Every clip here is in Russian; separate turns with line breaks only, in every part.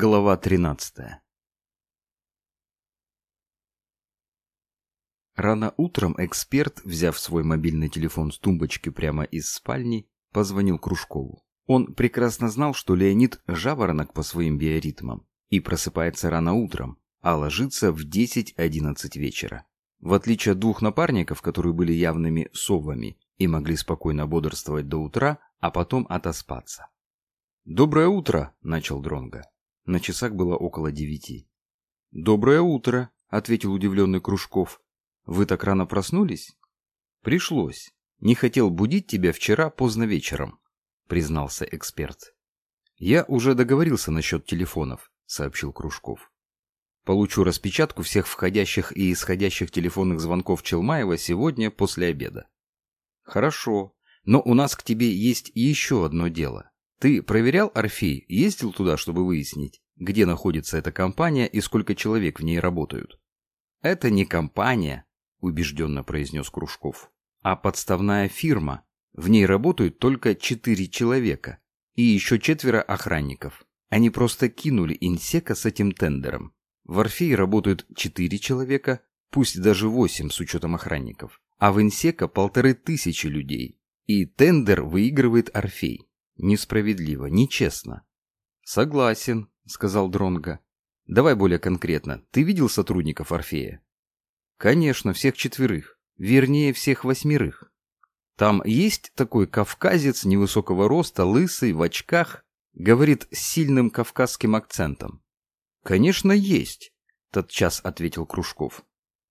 Глава 13 Рано утром эксперт, взяв свой мобильный телефон с тумбочки прямо из спальни, позвонил Кружкову. Он прекрасно знал, что Леонид – жаворонок по своим биоритмам и просыпается рано утром, а ложится в 10-11 вечера. В отличие от двух напарников, которые были явными совами и могли спокойно бодрствовать до утра, а потом отоспаться. «Доброе утро!» – начал Дронга. На часах было около девяти. «Доброе утро!» — ответил удивленный Кружков. «Вы так рано проснулись?» «Пришлось. Не хотел будить тебя вчера поздно вечером», — признался эксперт. «Я уже договорился насчет телефонов», — сообщил Кружков. «Получу распечатку всех входящих и исходящих телефонных звонков Челмаева сегодня после обеда». «Хорошо. Но у нас к тебе есть еще одно дело. Ты проверял Орфей, ездил туда, чтобы выяснить, где находится эта компания и сколько человек в ней работают? Это не компания, убежденно произнес Кружков, а подставная фирма. В ней работают только четыре человека и еще четверо охранников. Они просто кинули инсека с этим тендером. В Орфее работают четыре человека, пусть даже восемь с учетом охранников, а в инсека полторы тысячи людей. И тендер выигрывает Орфей. Несправедливо, нечестно. Согласен, сказал Дронга. Давай более конкретно. Ты видел сотрудников Орфея? Конечно, всех четверых. Вернее, всех восьмерых. Там есть такой кавказец невысокого роста, лысый, в очках, говорит с сильным кавказским акцентом. Конечно, есть, тотчас ответил Кружков.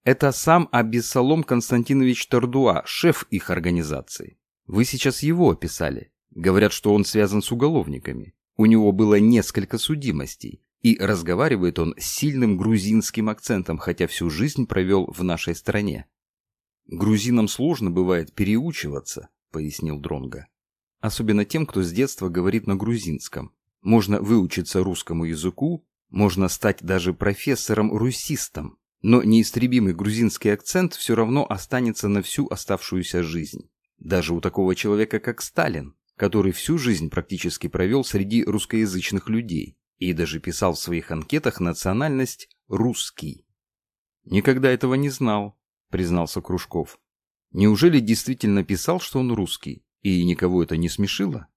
Это сам Абиссалом Константинович Тардуа, шеф их организации. Вы сейчас его описали. Говорят, что он связан с уголовниками. У него было несколько судимостей. И разговаривает он с сильным грузинским акцентом, хотя всю жизнь провел в нашей стране. «Грузинам сложно бывает переучиваться», — пояснил Дронга. «Особенно тем, кто с детства говорит на грузинском. Можно выучиться русскому языку, можно стать даже профессором-русистом, но неистребимый грузинский акцент все равно останется на всю оставшуюся жизнь. Даже у такого человека, как Сталин который всю жизнь практически провел среди русскоязычных людей и даже писал в своих анкетах национальность «русский». «Никогда этого не знал», — признался Кружков. «Неужели действительно писал, что он русский, и никого это не смешило?»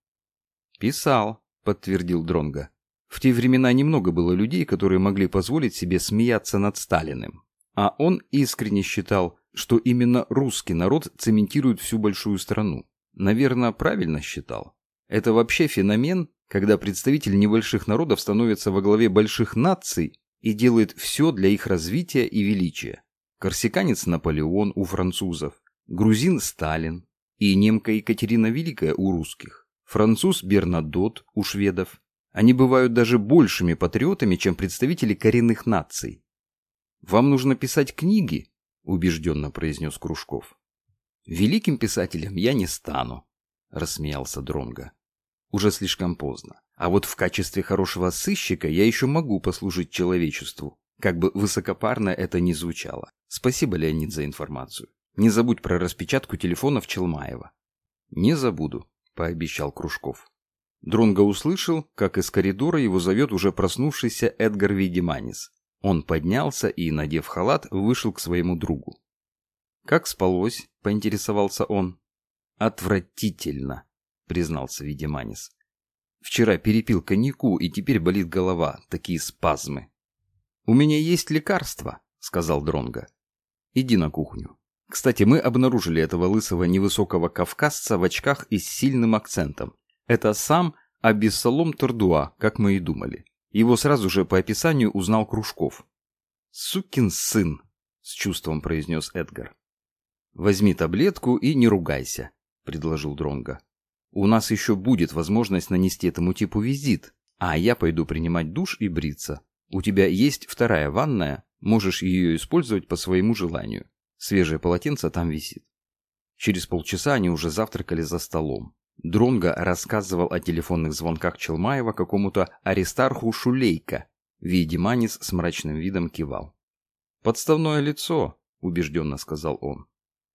«Писал», — подтвердил Дронга. В те времена немного было людей, которые могли позволить себе смеяться над Сталиным. А он искренне считал, что именно русский народ цементирует всю большую страну. Наверное, правильно считал. Это вообще феномен, когда представитель небольших народов становится во главе больших наций и делает все для их развития и величия. Корсиканец Наполеон у французов, грузин Сталин и немка Екатерина Великая у русских, француз Бернадот у шведов. Они бывают даже большими патриотами, чем представители коренных наций. «Вам нужно писать книги», – убежденно произнес Кружков. Великим писателем я не стану, рассмеялся Дронга. Уже слишком поздно. А вот в качестве хорошего сыщика я еще могу послужить человечеству, как бы высокопарно это ни звучало. Спасибо, Леонид, за информацию. Не забудь про распечатку телефонов Челмаева. Не забуду, пообещал Кружков. Дронго услышал, как из коридора его зовет уже проснувшийся Эдгар Видиманис. Он поднялся и, надев халат, вышел к своему другу. «Как спалось?» — поинтересовался он. «Отвратительно», — признался Видиманис. «Вчера перепил коньяку, и теперь болит голова, такие спазмы». «У меня есть лекарство», — сказал Дронга. «Иди на кухню. Кстати, мы обнаружили этого лысого невысокого кавказца в очках и с сильным акцентом. Это сам Абиссалом Турдуа, как мы и думали. Его сразу же по описанию узнал Кружков. «Сукин сын», — с чувством произнес Эдгар. Возьми таблетку и не ругайся, предложил Дронга. У нас еще будет возможность нанести этому типу визит, а я пойду принимать душ и бриться. У тебя есть вторая ванная, можешь ее использовать по своему желанию. Свежее полотенце там висит. Через полчаса они уже завтракали за столом. Дронга рассказывал о телефонных звонках Челмаева какому-то Аристарху Шулейка. Видиманис с мрачным видом кивал. «Подставное лицо», — убежденно сказал он.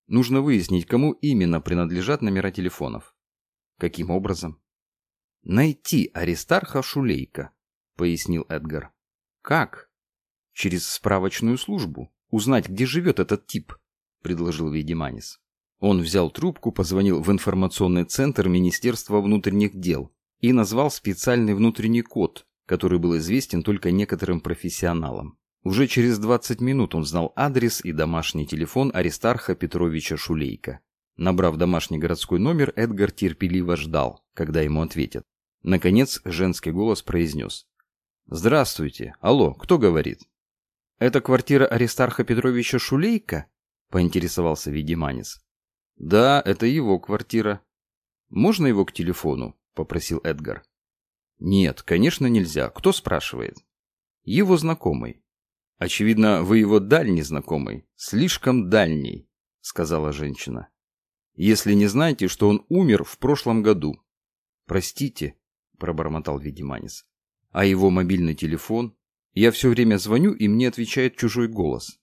Нужно выяснить, кому именно принадлежат номера телефонов. Каким образом? Найти Аристарха Шулейка. пояснил Эдгар. Как? Через справочную службу. Узнать, где живет этот тип, предложил Ведиманис. Он взял трубку, позвонил в информационный центр Министерства внутренних дел и назвал специальный внутренний код, который был известен только некоторым профессионалам. Уже через 20 минут он знал адрес и домашний телефон Аристарха Петровича Шулейка. Набрав домашний городской номер, Эдгар терпеливо ждал, когда ему ответят. Наконец, женский голос произнес. «Здравствуйте. Алло, кто говорит?» «Это квартира Аристарха Петровича Шулейка?» — поинтересовался Видиманис. «Да, это его квартира». «Можно его к телефону?» — попросил Эдгар. «Нет, конечно, нельзя. Кто спрашивает?» «Его знакомый». «Очевидно, вы его дальний знакомый. Слишком дальний», — сказала женщина. «Если не знаете, что он умер в прошлом году». «Простите», — пробормотал Ведиманис. «А его мобильный телефон? Я все время звоню, и мне отвечает чужой голос».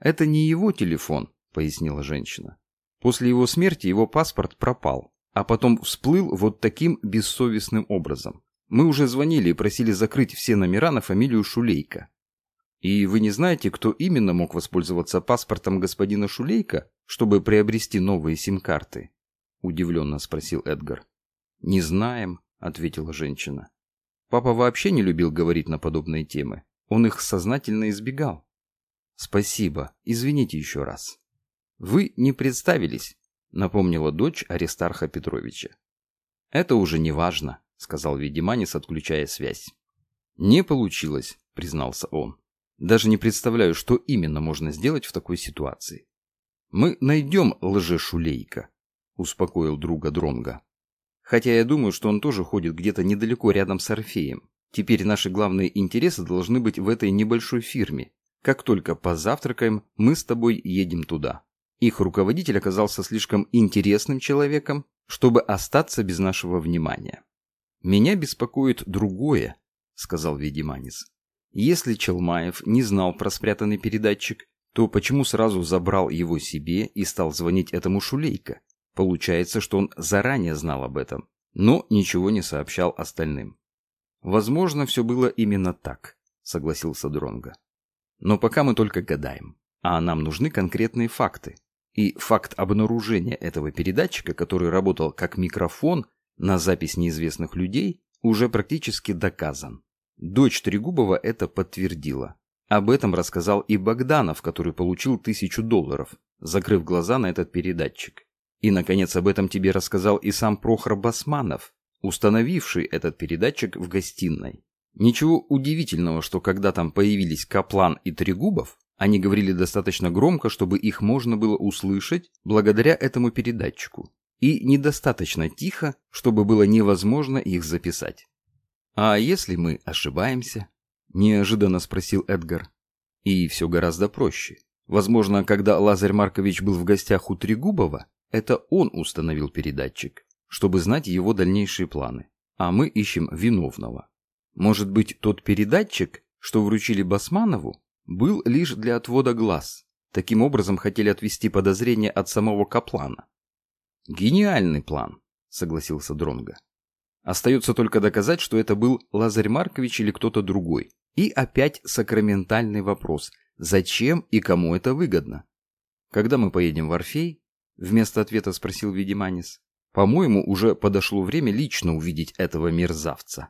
«Это не его телефон», — пояснила женщина. «После его смерти его паспорт пропал, а потом всплыл вот таким бессовестным образом. Мы уже звонили и просили закрыть все номера на фамилию Шулейка. И вы не знаете, кто именно мог воспользоваться паспортом господина Шулейка, чтобы приобрести новые сим-карты? Удивленно спросил Эдгар. Не знаем, ответила женщина. Папа вообще не любил говорить на подобные темы. Он их сознательно избегал. Спасибо. Извините еще раз. Вы не представились, напомнила дочь Аристарха Петровича. Это уже не важно. — сказал Ведиманис, отключая связь. «Не получилось», — признался он. «Даже не представляю, что именно можно сделать в такой ситуации». «Мы найдем лжешулейка», — успокоил друга Дронга. «Хотя я думаю, что он тоже ходит где-то недалеко рядом с Орфеем. Теперь наши главные интересы должны быть в этой небольшой фирме. Как только позавтракаем, мы с тобой едем туда». Их руководитель оказался слишком интересным человеком, чтобы остаться без нашего внимания. «Меня беспокоит другое», — сказал Ведиманис. «Если Челмаев не знал про спрятанный передатчик, то почему сразу забрал его себе и стал звонить этому Шулейко? Получается, что он заранее знал об этом, но ничего не сообщал остальным». «Возможно, все было именно так», — согласился Дронга. «Но пока мы только гадаем, а нам нужны конкретные факты. И факт обнаружения этого передатчика, который работал как микрофон, на запись неизвестных людей уже практически доказан. Дочь Трегубова это подтвердила. Об этом рассказал и Богданов, который получил тысячу долларов, закрыв глаза на этот передатчик. И, наконец, об этом тебе рассказал и сам Прохор Басманов, установивший этот передатчик в гостиной. Ничего удивительного, что когда там появились Каплан и Трегубов, они говорили достаточно громко, чтобы их можно было услышать благодаря этому передатчику и недостаточно тихо, чтобы было невозможно их записать. «А если мы ошибаемся?» – неожиданно спросил Эдгар. И все гораздо проще. Возможно, когда Лазарь Маркович был в гостях у Трегубова, это он установил передатчик, чтобы знать его дальнейшие планы. А мы ищем виновного. Может быть, тот передатчик, что вручили Басманову, был лишь для отвода глаз. Таким образом хотели отвести подозрения от самого Каплана. Гениальный план, согласился Дронга. Остается только доказать, что это был Лазарь Маркович или кто-то другой. И опять сакраментальный вопрос. Зачем и кому это выгодно? Когда мы поедем в Орфей? Вместо ответа спросил Видиманис. По-моему, уже подошло время лично увидеть этого мерзавца.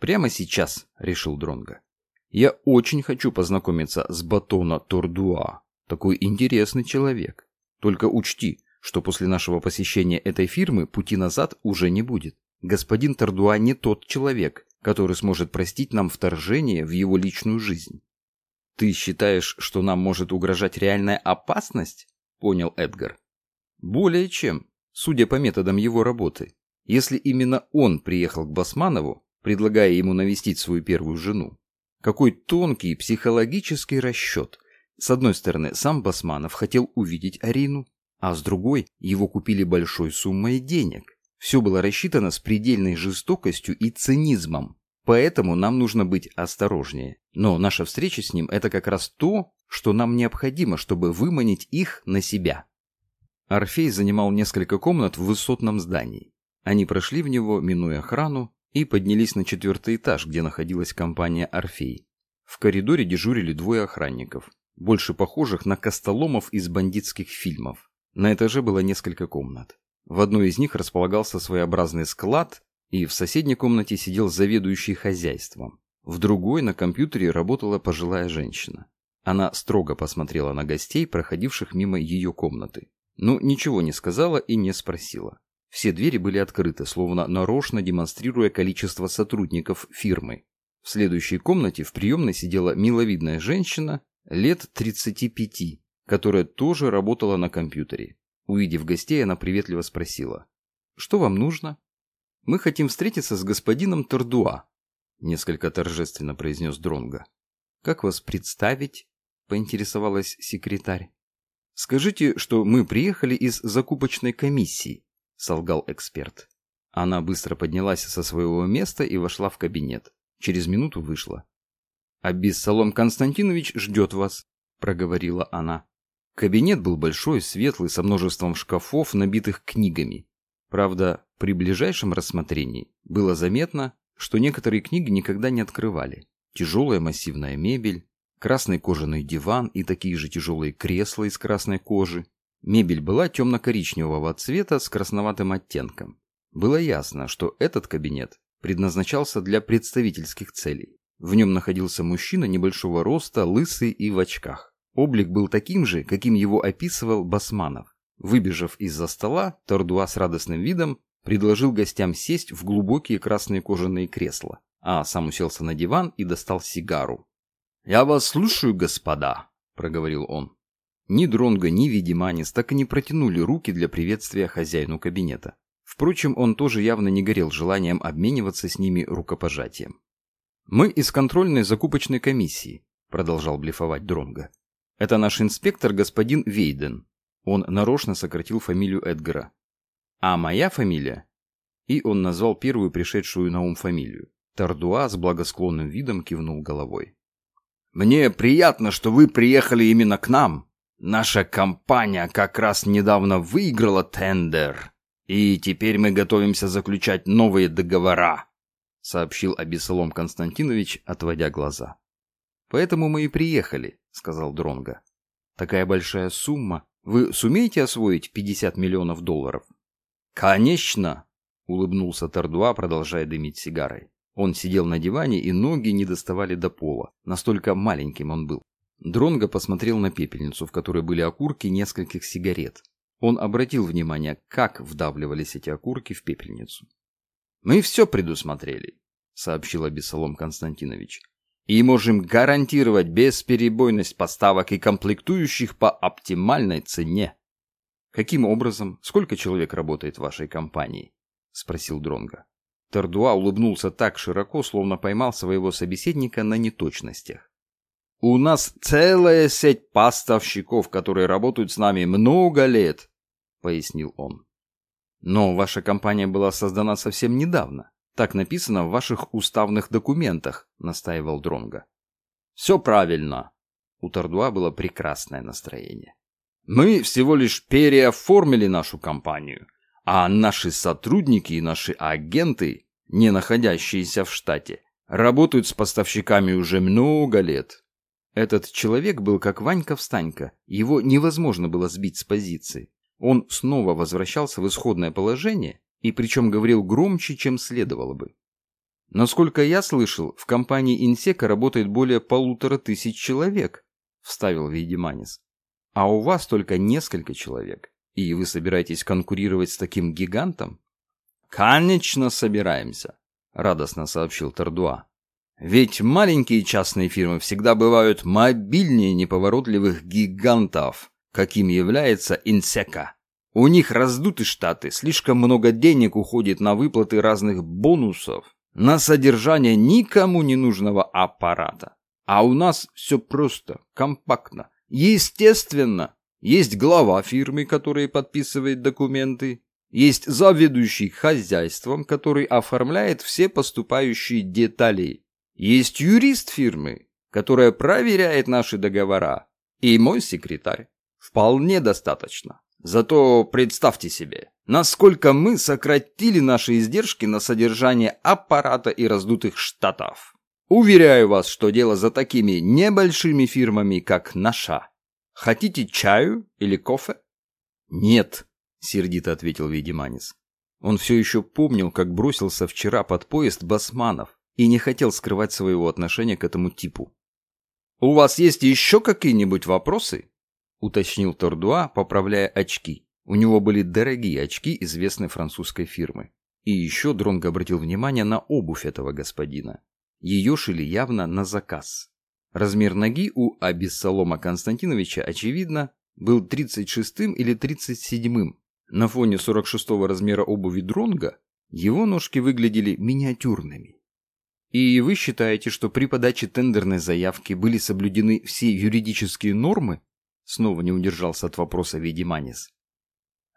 Прямо сейчас, решил Дронга. Я очень хочу познакомиться с Батона Тордуа. Такой интересный человек. Только учти, что после нашего посещения этой фирмы пути назад уже не будет. Господин Тардуа не тот человек, который сможет простить нам вторжение в его личную жизнь. «Ты считаешь, что нам может угрожать реальная опасность?» – понял Эдгар. «Более чем, судя по методам его работы. Если именно он приехал к Басманову, предлагая ему навестить свою первую жену. Какой тонкий психологический расчет. С одной стороны, сам Басманов хотел увидеть Арину, а с другой его купили большой суммой денег. Все было рассчитано с предельной жестокостью и цинизмом. Поэтому нам нужно быть осторожнее. Но наша встреча с ним – это как раз то, что нам необходимо, чтобы выманить их на себя. Орфей занимал несколько комнат в высотном здании. Они прошли в него, минуя охрану, и поднялись на четвертый этаж, где находилась компания «Орфей». В коридоре дежурили двое охранников, больше похожих на костоломов из бандитских фильмов. На этаже было несколько комнат. В одной из них располагался своеобразный склад, и в соседней комнате сидел заведующий хозяйством. В другой на компьютере работала пожилая женщина. Она строго посмотрела на гостей, проходивших мимо ее комнаты. Но ничего не сказала и не спросила. Все двери были открыты, словно нарочно демонстрируя количество сотрудников фирмы. В следующей комнате в приемной сидела миловидная женщина лет 35, которая тоже работала на компьютере. Увидев гостей, она приветливо спросила. «Что вам нужно?» «Мы хотим встретиться с господином Тордуа», — несколько торжественно произнес Дронга. «Как вас представить?» — поинтересовалась секретарь. «Скажите, что мы приехали из закупочной комиссии», — солгал эксперт. Она быстро поднялась со своего места и вошла в кабинет. Через минуту вышла. «Абиссалом Константинович ждет вас», — проговорила она. Кабинет был большой, светлый, со множеством шкафов, набитых книгами. Правда, при ближайшем рассмотрении было заметно, что некоторые книги никогда не открывали. Тяжелая массивная мебель, красный кожаный диван и такие же тяжелые кресла из красной кожи. Мебель была темно-коричневого цвета с красноватым оттенком. Было ясно, что этот кабинет предназначался для представительских целей. В нем находился мужчина небольшого роста, лысый и в очках. Облик был таким же, каким его описывал Басманов. Выбежав из-за стола, Тордуа с радостным видом предложил гостям сесть в глубокие красные кожаные кресла, а сам уселся на диван и достал сигару. «Я вас слушаю, господа», — проговорил он. Ни Дронго, ни Видиманис так и не протянули руки для приветствия хозяину кабинета. Впрочем, он тоже явно не горел желанием обмениваться с ними рукопожатием. «Мы из контрольной закупочной комиссии», — продолжал блефовать Дронго. Это наш инспектор господин Вейден. Он нарочно сократил фамилию Эдгара. А моя фамилия? И он назвал первую пришедшую на ум фамилию. Тардуа с благосклонным видом кивнул головой. «Мне приятно, что вы приехали именно к нам. Наша компания как раз недавно выиграла тендер, и теперь мы готовимся заключать новые договора», сообщил Абисалом Константинович, отводя глаза. «Поэтому мы и приехали», — сказал Дронга. «Такая большая сумма. Вы сумеете освоить 50 миллионов долларов?» «Конечно!» — улыбнулся Тардуа, продолжая дымить сигарой. Он сидел на диване, и ноги не доставали до пола. Настолько маленьким он был. Дронго посмотрел на пепельницу, в которой были окурки нескольких сигарет. Он обратил внимание, как вдавливались эти окурки в пепельницу. «Мы все предусмотрели», — сообщил Абисалом Константинович и можем гарантировать бесперебойность поставок и комплектующих по оптимальной цене. Каким образом? Сколько человек работает в вашей компании? спросил Дронга. Тардуа улыбнулся так широко, словно поймал своего собеседника на неточностях. У нас целая сеть поставщиков, которые работают с нами много лет, пояснил он. Но ваша компания была создана совсем недавно. Так написано в ваших уставных документах, настаивал Дронга. Все правильно. У Тордуа было прекрасное настроение. Мы всего лишь переоформили нашу компанию, а наши сотрудники и наши агенты, не находящиеся в штате, работают с поставщиками уже много лет. Этот человек был как Ванька-встанька, его невозможно было сбить с позиции. Он снова возвращался в исходное положение и причем говорил громче, чем следовало бы. Насколько я слышал, в компании Инсека работает более полутора тысяч человек, вставил Вейдеманис. А у вас только несколько человек, и вы собираетесь конкурировать с таким гигантом? Конечно, собираемся, радостно сообщил Тардуа. Ведь маленькие частные фирмы всегда бывают мобильнее неповоротливых гигантов, каким является Инсека. У них раздуты штаты, слишком много денег уходит на выплаты разных бонусов, на содержание никому не нужного аппарата. А у нас все просто, компактно. Естественно, есть глава фирмы, который подписывает документы, есть заведующий хозяйством, который оформляет все поступающие детали. Есть юрист фирмы, которая проверяет наши договора. И мой секретарь. Вполне достаточно. Зато представьте себе, насколько мы сократили наши издержки на содержание аппарата и раздутых штатов. Уверяю вас, что дело за такими небольшими фирмами, как наша. Хотите чаю или кофе? Нет, сердито ответил Ведиманис. Он все еще помнил, как бросился вчера под поезд басманов и не хотел скрывать своего отношения к этому типу. «У вас есть еще какие-нибудь вопросы?» — уточнил Тордуа, поправляя очки. У него были дорогие очки известной французской фирмы. И еще Дронг обратил внимание на обувь этого господина. Ее шили явно на заказ. Размер ноги у Абиссалома Константиновича, очевидно, был 36-м или 37-м. На фоне 46-го размера обуви Дронга его ножки выглядели миниатюрными. И вы считаете, что при подаче тендерной заявки были соблюдены все юридические нормы? Снова не удержался от вопроса Ведиманис.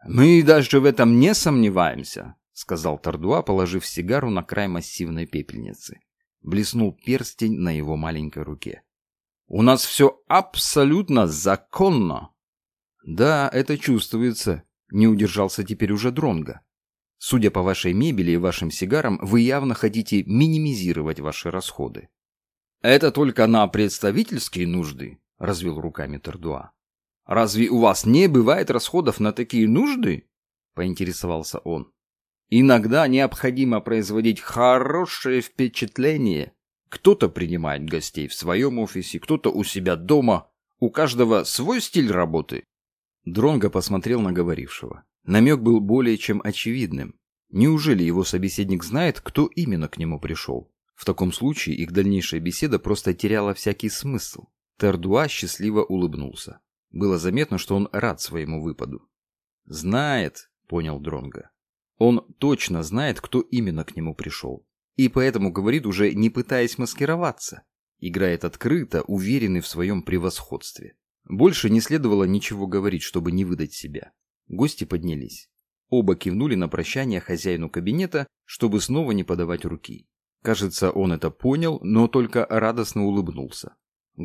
«Мы даже в этом не сомневаемся», — сказал Тардуа, положив сигару на край массивной пепельницы. Блеснул перстень на его маленькой руке. «У нас все абсолютно законно». «Да, это чувствуется», — не удержался теперь уже Дронга. Судя по вашей мебели и вашим сигарам, вы явно хотите минимизировать ваши расходы. Это только на представительские нужды, развел руками Тордуа. Разве у вас не бывает расходов на такие нужды? поинтересовался он. Иногда необходимо производить хорошее впечатление. Кто-то принимает гостей в своем офисе, кто-то у себя дома. У каждого свой стиль работы. Дронго посмотрел на говорившего. Намек был более чем очевидным. Неужели его собеседник знает, кто именно к нему пришел? В таком случае их дальнейшая беседа просто теряла всякий смысл. Тердуа счастливо улыбнулся. Было заметно, что он рад своему выпаду. «Знает», — понял Дронга. «Он точно знает, кто именно к нему пришел. И поэтому говорит уже не пытаясь маскироваться. Играет открыто, уверенный в своем превосходстве. Больше не следовало ничего говорить, чтобы не выдать себя. Гости поднялись. Оба кивнули на прощание хозяину кабинета, чтобы снова не подавать руки. Кажется, он это понял, но только радостно улыбнулся.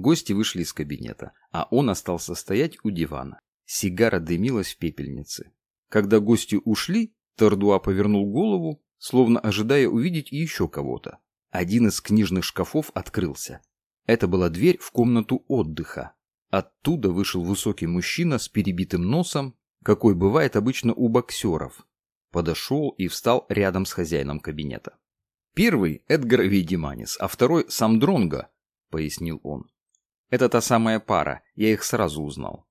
Гости вышли из кабинета, а он остался стоять у дивана. Сигара дымилась в пепельнице. Когда гости ушли, Тордуа повернул голову, словно ожидая увидеть еще кого-то. Один из книжных шкафов открылся. Это была дверь в комнату отдыха. Оттуда вышел высокий мужчина с перебитым носом какой бывает обычно у боксеров. Подошел и встал рядом с хозяином кабинета. Первый — Эдгар Вейдеманис, а второй — сам Дронго, пояснил он. Это та самая пара, я их сразу узнал.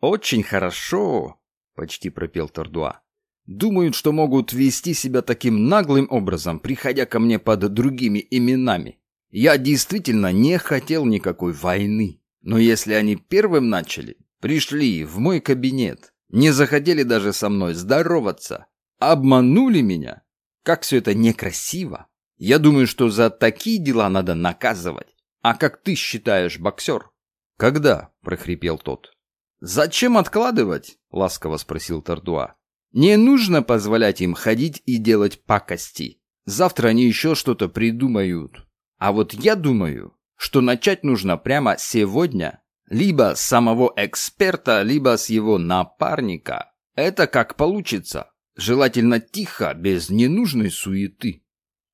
«Очень хорошо!» — почти пропел Тордуа. «Думают, что могут вести себя таким наглым образом, приходя ко мне под другими именами. Я действительно не хотел никакой войны. Но если они первым начали, пришли в мой кабинет, не захотели даже со мной здороваться. Обманули меня. Как все это некрасиво. Я думаю, что за такие дела надо наказывать. А как ты считаешь, боксер? Когда? прохрипел тот. Зачем откладывать? ласково спросил Тардуа. Не нужно позволять им ходить и делать пакости. Завтра они еще что-то придумают. А вот я думаю, что начать нужно прямо сегодня либо с самого эксперта, либо с его напарника. Это как получится. Желательно тихо, без ненужной суеты.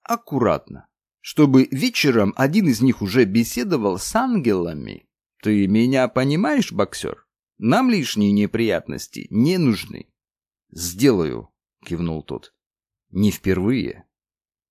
Аккуратно. Чтобы вечером один из них уже беседовал с ангелами. Ты меня понимаешь, боксер? Нам лишние неприятности не нужны. Сделаю, кивнул тот. Не впервые.